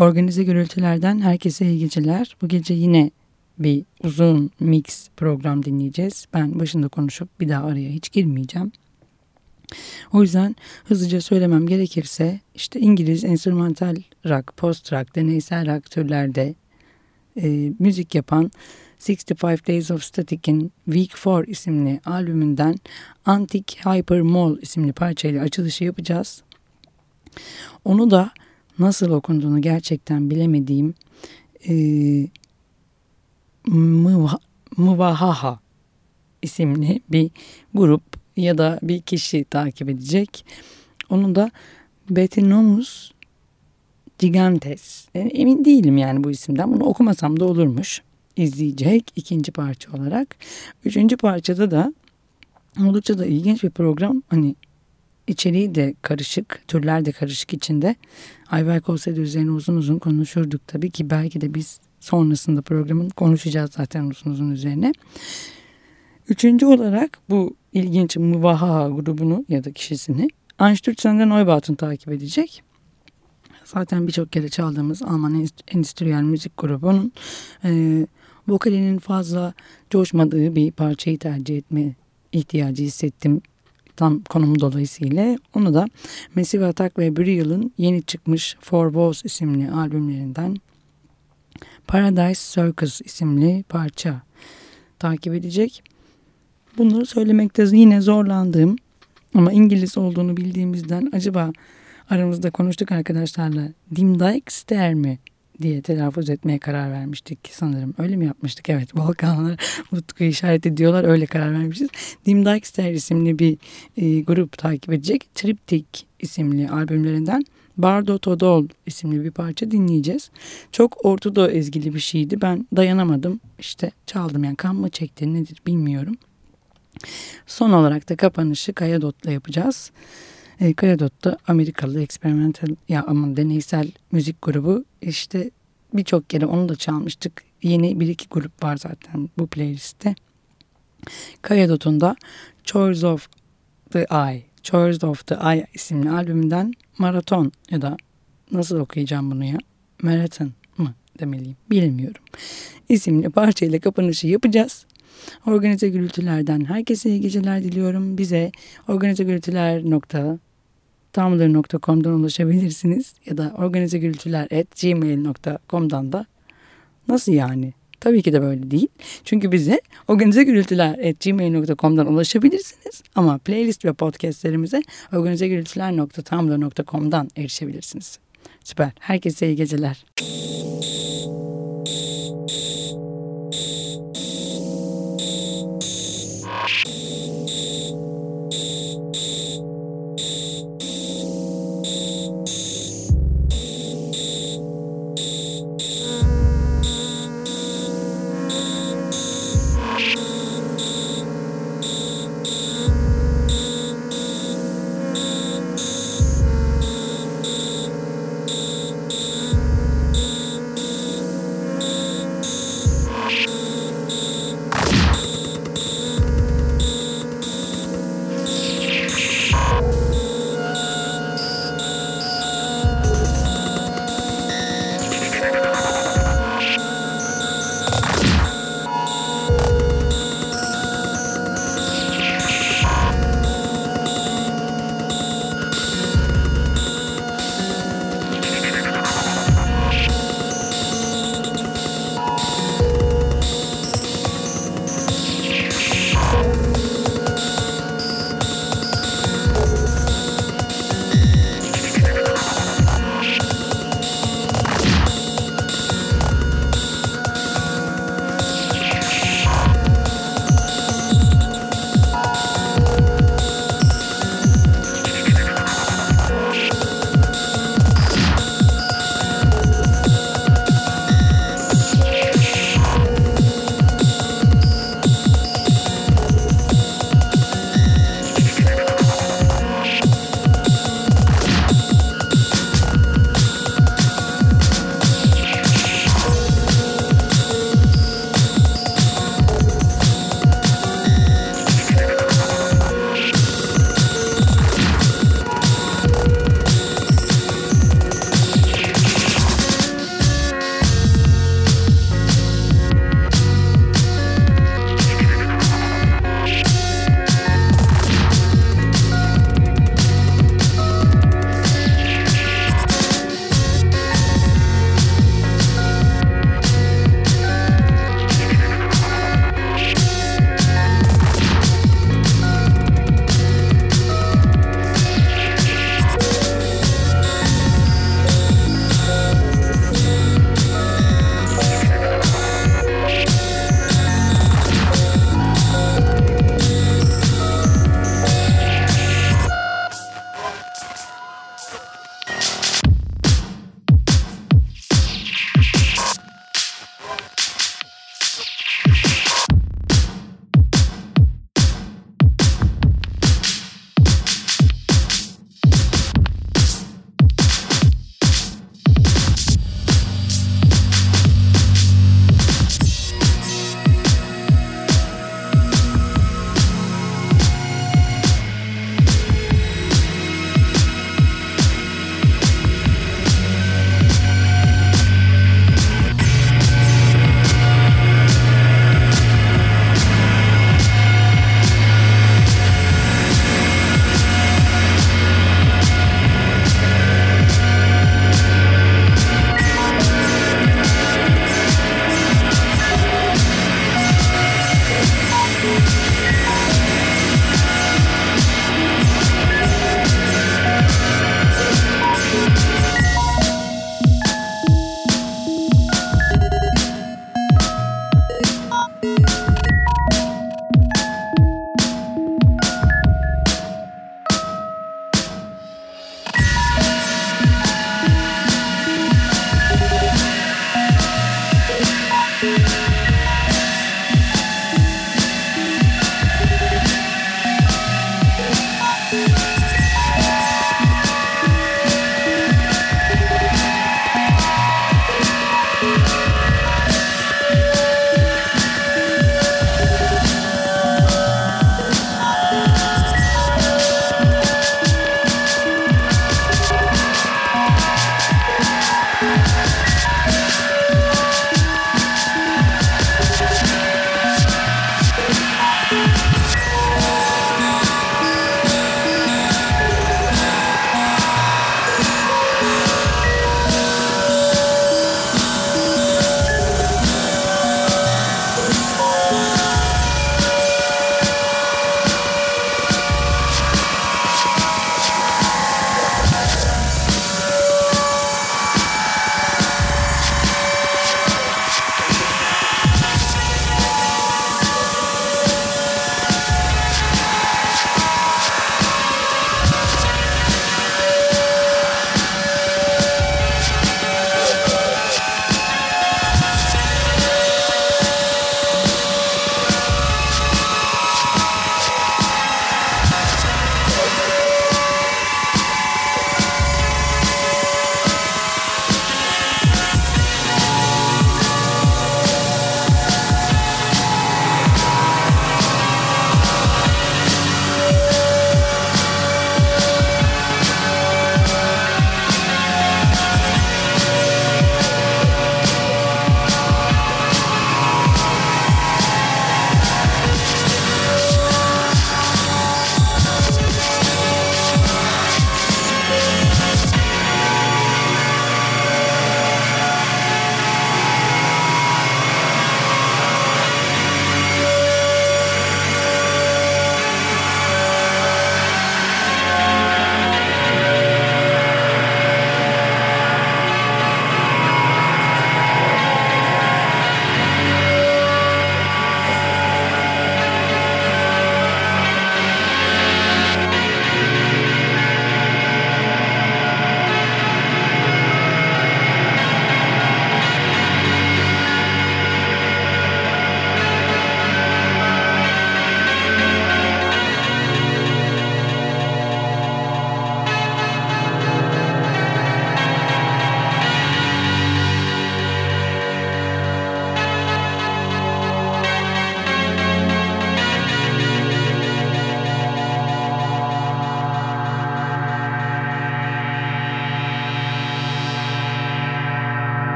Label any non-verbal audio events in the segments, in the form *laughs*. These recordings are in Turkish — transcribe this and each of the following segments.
Organize gürültülerden herkese iyi geceler. Bu gece yine bir uzun mix program dinleyeceğiz. Ben başında konuşup bir daha araya hiç girmeyeceğim. O yüzden hızlıca söylemem gerekirse işte İngiliz enstrümantal rock, post rock, deneysel rock türlerde e, müzik yapan 65 Days of Static'in Week 4 isimli albümünden Antique Hyper Mall isimli parçayla açılışı yapacağız. Onu da nasıl okunduğunu gerçekten bilemediğim e, Mıvahaha isimli bir grup ya da bir kişi takip edecek. Onun da Betinomus Gigantes. Yani emin değilim yani bu isimden. Bunu okumasam da olurmuş. İzleyecek ikinci parça olarak. Üçüncü parçada da oldukça da ilginç bir program. Hani içeriği de karışık, türler de karışık içinde. Ayberk olsaydı üzerine uzun uzun konuşurduk tabii ki belki de biz sonrasında programın konuşacağız zaten uzun uzun üzerine. Üçüncü olarak bu ilginç Mıvaha grubunu ya da kişisini Einstürzen'den Neubaut'un takip edecek. Zaten birçok kere çaldığımız Alman endüstriyel müzik grubunun e, vokalinin fazla coşmadığı bir parçayı tercih etme ihtiyacı hissettim tam konumu dolayısıyla. Onu da Massive Attack ve Burial'ın yeni çıkmış For Walls isimli albümlerinden Paradise Circus isimli parça takip edecek. Bunları söylemekte yine zorlandığım ama İngiliz olduğunu bildiğimizden acaba aramızda konuştuk arkadaşlarla Dimdijk mi diye telaffuz etmeye karar vermiştik sanırım. Öyle mi yapmıştık? Evet *laughs* Balkanlar Utku işaret ediyorlar öyle karar vermişiz. Dimdijk isimli bir e, grup takip edecek. Triptych isimli albümlerinden Bardo Todol isimli bir parça dinleyeceğiz. Çok ortodo ezgili bir şeydi. Ben dayanamadım. İşte çaldım yani kan mı çekti nedir bilmiyorum. Son olarak da kapanışı Kaya Dot'la yapacağız. E, Kaya Dot da Amerikalı experimental ya ama deneysel müzik grubu. İşte birçok kere onu da çalmıştık. Yeni bir iki grup var zaten bu playlistte. Kaya Dot'un da Choice of the Eye, Choice of the Eye isimli albümünden Maraton ya da nasıl okuyacağım bunu ya? Marathon mı demeliyim bilmiyorum. İsimli parçayla kapanışı yapacağız. Organize gürültülerden herkese iyi geceler diliyorum. Bize tumblr.com'dan ulaşabilirsiniz ya da organizegürültüler.gmail.com'dan da nasıl yani? Tabii ki de böyle değil. Çünkü bize organizegürültüler.gmail.com'dan ulaşabilirsiniz ama playlist ve podcastlerimize organizegürültüler.tumblr.com'dan erişebilirsiniz. Süper. Herkese iyi geceler.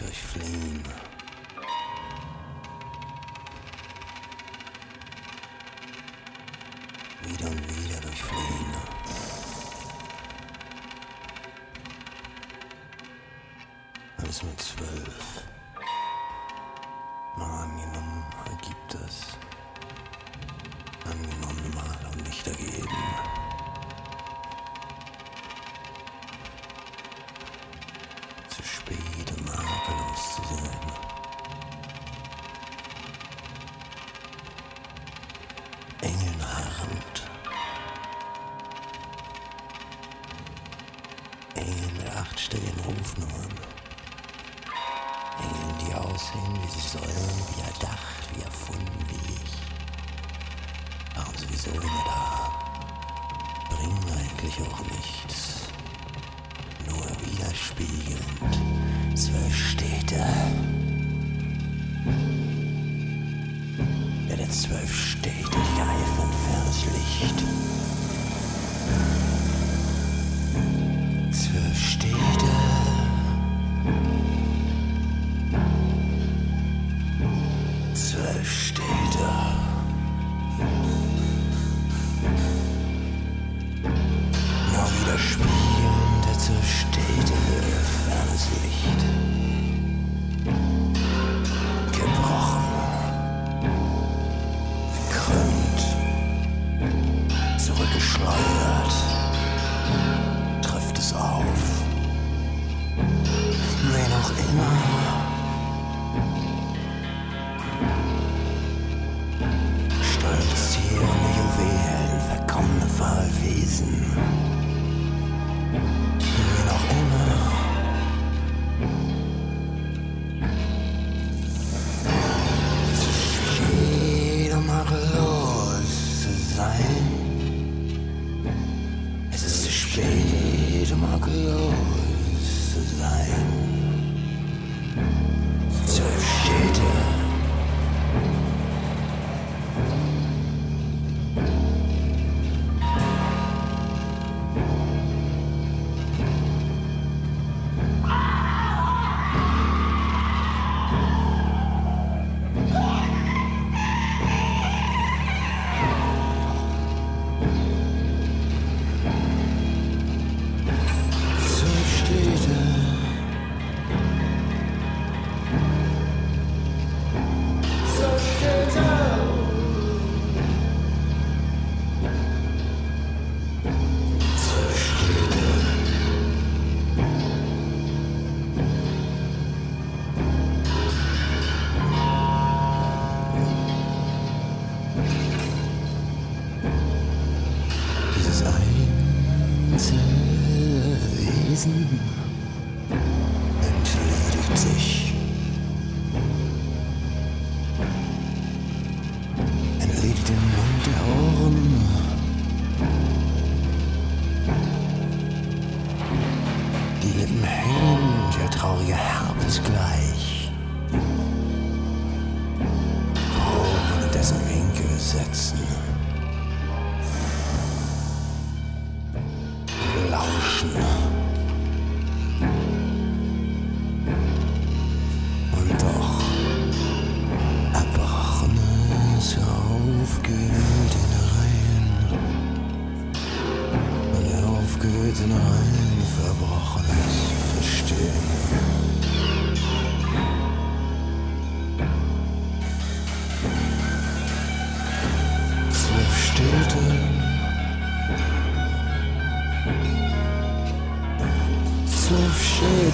Durchfliehen. Wieder und wieder durchfliehen. Alles mit zwölf. Mal angenommen ergibt das. Angenommen mal und nicht ergeben. Zu spät, Engeln harrend. Engel mit achtstelligen Rufnummern. Engeln, die aussehen, wie sie sollen, wie erdacht, wie erfunden, wie ich. Warum sowieso immer da? Bringen eigentlich auch nichts. Nur widerspiegelnd. Zwölf Städte. Ja, zwölf Städte, die eifern fernes Licht.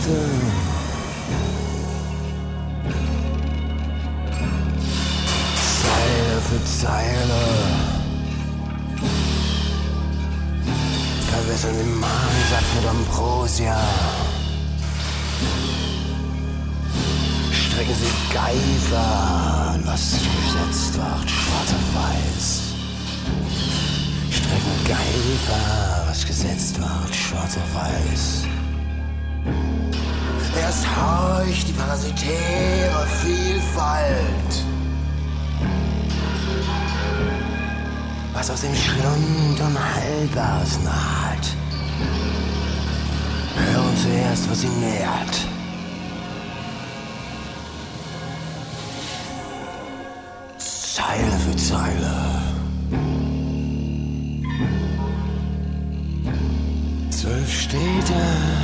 Zeile für Zeile. Verwässern den Magensaft mit Ambrosia. Strecken sie Geifer an, was gesetzt wird, schwarz auf weiß. Strecken Geifer, was gesetzt wird, schwarz auf weiß. Erst horcht die parasitäre Vielfalt. was aus dem Schlund unheilbares naht. Hören zuerst, was sie nährt. Zeile für Zeile. Zwölf Städte.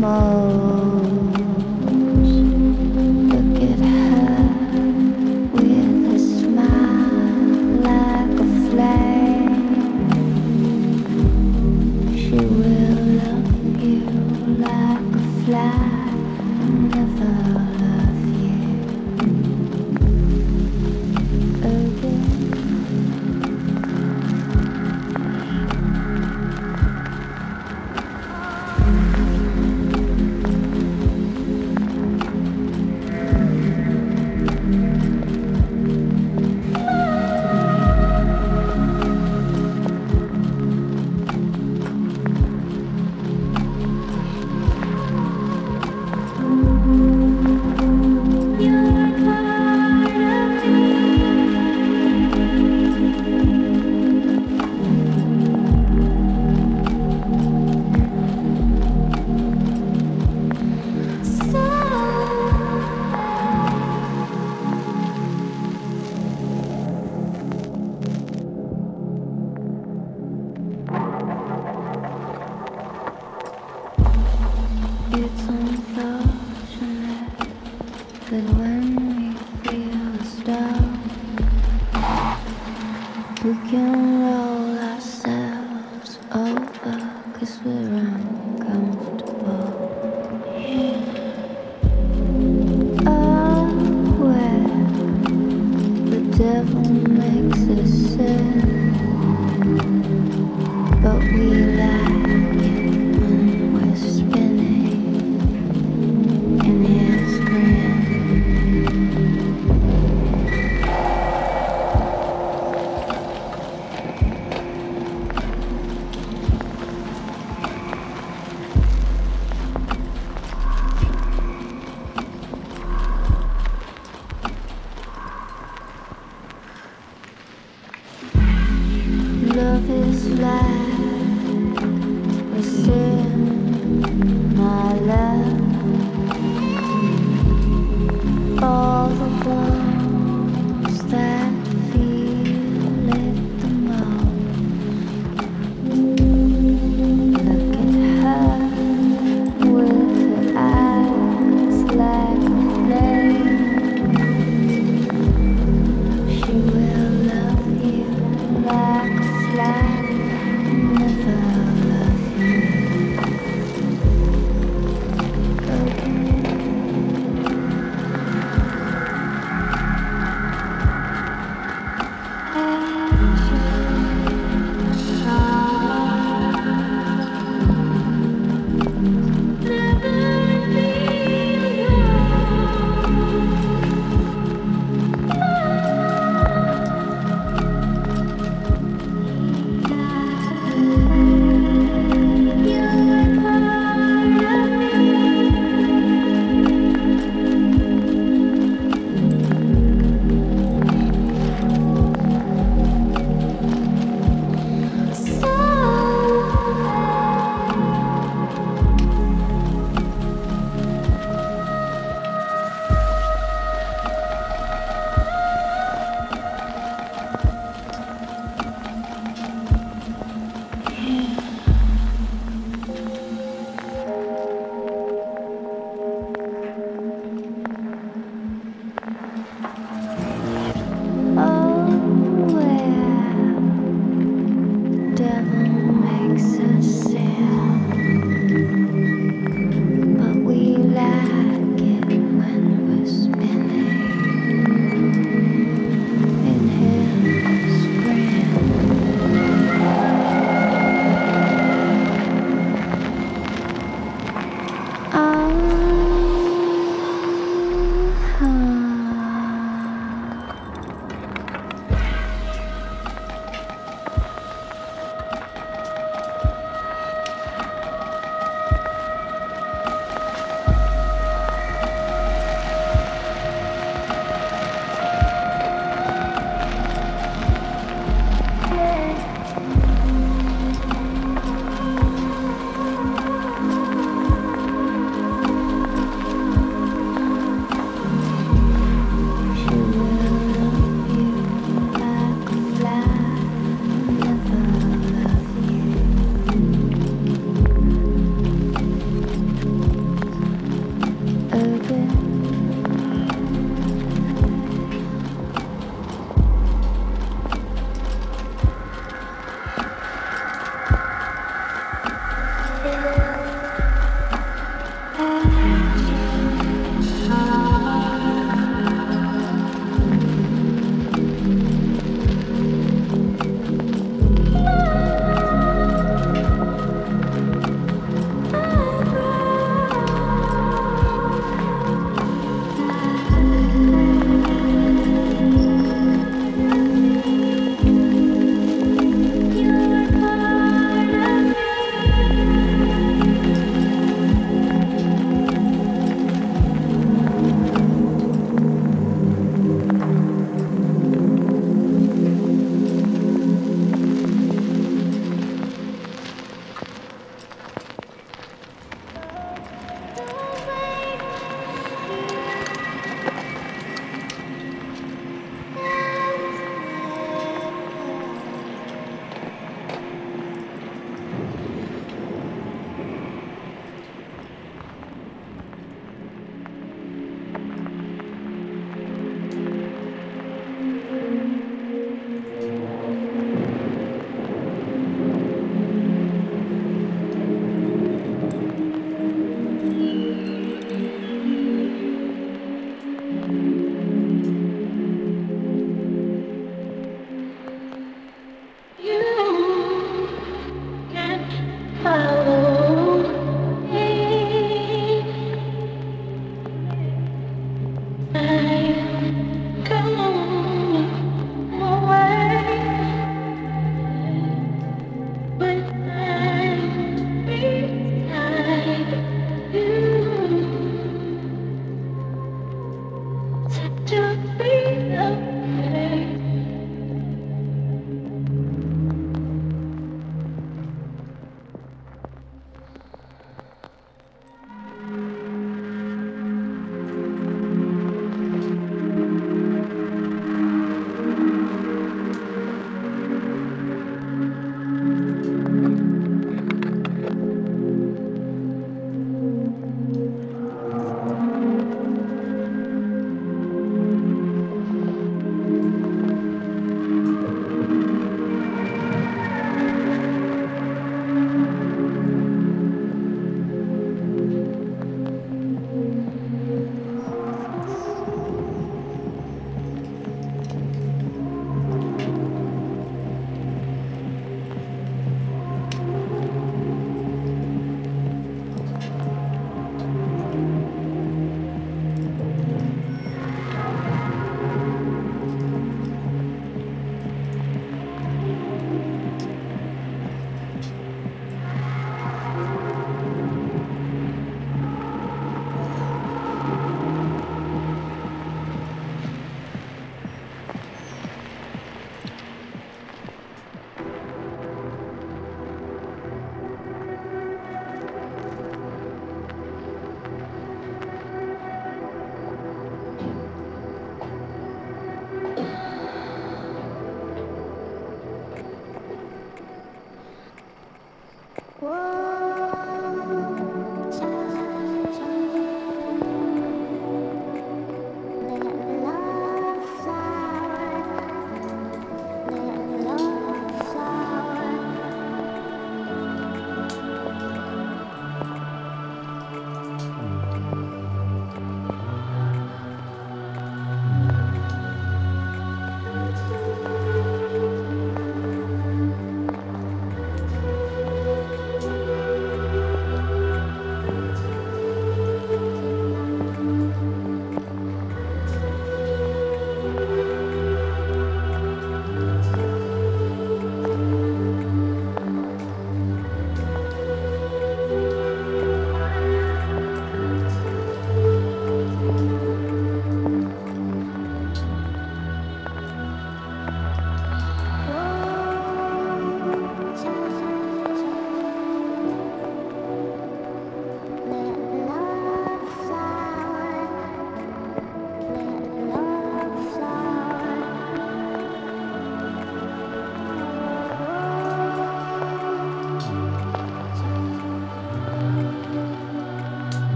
mơ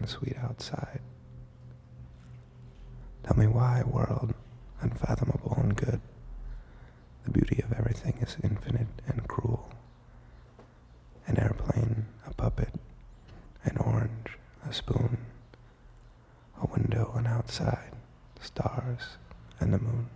the sweet outside. Tell me why, world, unfathomable and good. The beauty of everything is infinite and cruel. An airplane, a puppet, an orange, a spoon, a window, an outside, stars, and the moon.